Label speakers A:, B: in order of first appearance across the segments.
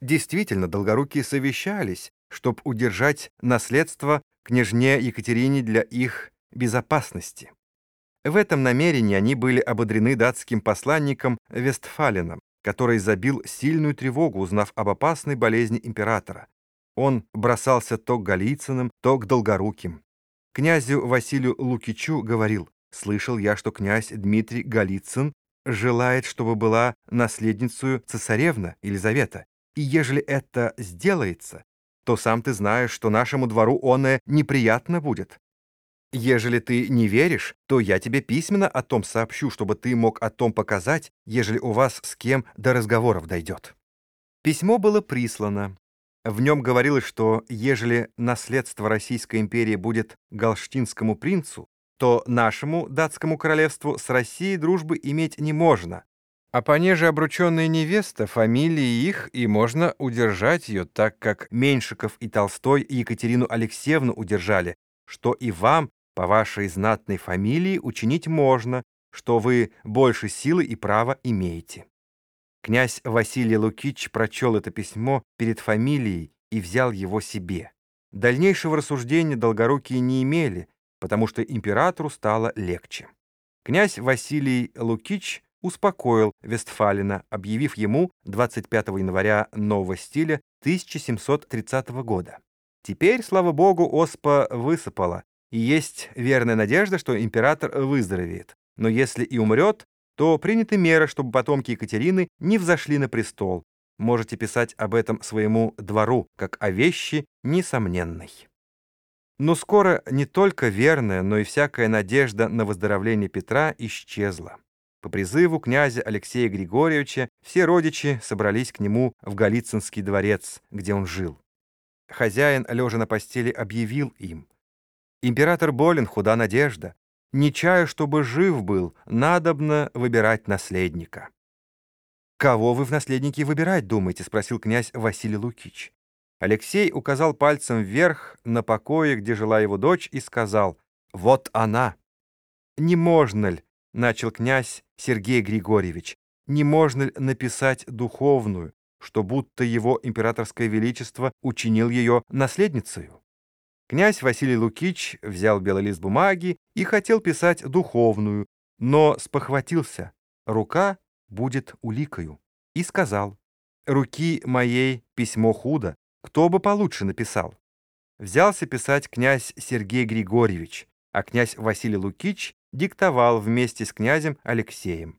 A: Действительно, долгорукие совещались, чтобы удержать наследство княжне Екатерине для их безопасности. В этом намерении они были ободрены датским посланником Вестфаленом, который забил сильную тревогу, узнав об опасной болезни императора. Он бросался то к Голицыным, то к Долгоруким. Князю Василию Лукичу говорил, «Слышал я, что князь Дмитрий Голицын желает, чтобы была наследницей цесаревна Елизавета, и ежели это сделается, то сам ты знаешь, что нашему двору оное неприятно будет. Ежели ты не веришь, то я тебе письменно о том сообщу, чтобы ты мог о том показать, ежели у вас с кем до разговоров дойдет». Письмо было прислано. В нем говорилось, что ежели наследство Российской империи будет галштинскому принцу, то нашему датскому королевству с Россией дружбы иметь не можно. А понеже обрученная невеста, фамилии их, и можно удержать ее, так как Меньшиков и Толстой Екатерину Алексеевну удержали, что и вам, по вашей знатной фамилии, учинить можно, что вы больше силы и права имеете. Князь Василий Лукич прочел это письмо перед фамилией и взял его себе. Дальнейшего рассуждения долгорукие не имели, потому что императору стало легче. Князь Василий Лукич успокоил Вестфалина, объявив ему 25 января нового стиля 1730 года. Теперь, слава богу, оспа высыпала, и есть верная надежда, что император выздоровеет. Но если и умрет, то приняты меры, чтобы потомки Екатерины не взошли на престол. Можете писать об этом своему двору, как о вещи несомненной. Но скоро не только верная, но и всякая надежда на выздоровление Петра исчезла. По призыву князя Алексея Григорьевича все родичи собрались к нему в Голицынский дворец, где он жил. Хозяин, лежа на постели, объявил им. «Император болен, худа надежда. Не чаю, чтобы жив был, надобно выбирать наследника». «Кого вы в наследники выбирать думаете?» — спросил князь Василий Лукич. Алексей указал пальцем вверх на покое, где жила его дочь, и сказал «Вот она». «Не можно ли, — начал князь Сергей Григорьевич, — не можно ли написать духовную, что будто его императорское величество учинил ее наследницею?» Князь Василий Лукич взял белый лист бумаги и хотел писать духовную, но спохватился. Рука будет уликою. И сказал, «Руки моей письмо худо, кто бы получше написал? Взялся писать князь Сергей Григорьевич, а князь Василий Лукич диктовал вместе с князем Алексеем.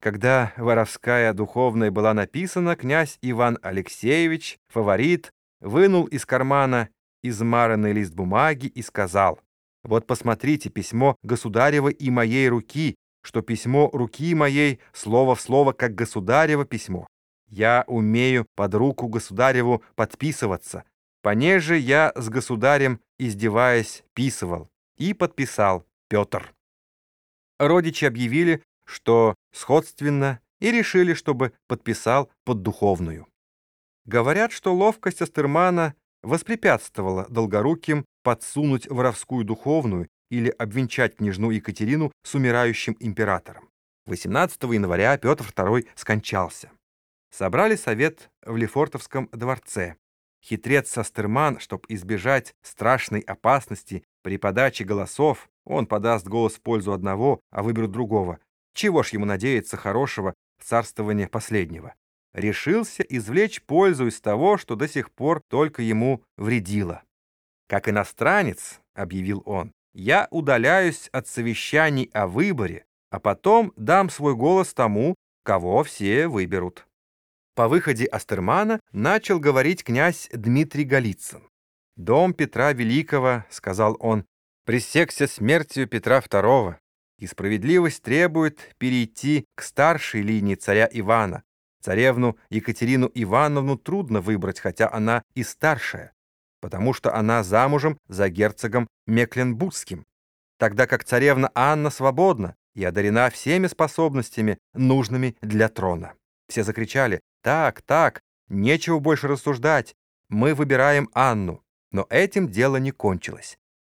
A: Когда воровская духовная была написана, князь Иван Алексеевич, фаворит, вынул из кармана измаранный лист бумаги и сказал, «Вот посмотрите письмо государева и моей руки, что письмо руки моей слово в слово, как государево письмо. Я умею под руку государеву подписываться. Понеже я с государем, издеваясь, писывал. И подписал Петр. Родичи объявили, что сходственно, и решили, чтобы подписал под духовную. Говорят, что ловкость Астермана воспрепятствовала Долгоруким подсунуть воровскую духовную или обвенчать княжну Екатерину с умирающим императором. 18 января Петр II скончался. Собрали совет в Лефортовском дворце. Хитрец Састерман, чтобы избежать страшной опасности при подаче голосов, он подаст голос в пользу одного, а выберут другого. Чего ж ему надеяться хорошего в царствование последнего? Решился извлечь пользу из того, что до сих пор только ему вредило. «Как иностранец», — объявил он, — «я удаляюсь от совещаний о выборе, а потом дам свой голос тому, кого все выберут». По выходе Астермана начал говорить князь Дмитрий Голицын. «Дом Петра Великого, — сказал он, — пресекся смертью Петра II, и справедливость требует перейти к старшей линии царя Ивана. Царевну Екатерину Ивановну трудно выбрать, хотя она и старшая, потому что она замужем за герцогом Мекленбургским, тогда как царевна Анна свободна и одарена всеми способностями, нужными для трона. Все закричали «Так, так, нечего больше рассуждать, мы выбираем Анну». Но этим дело не кончилось.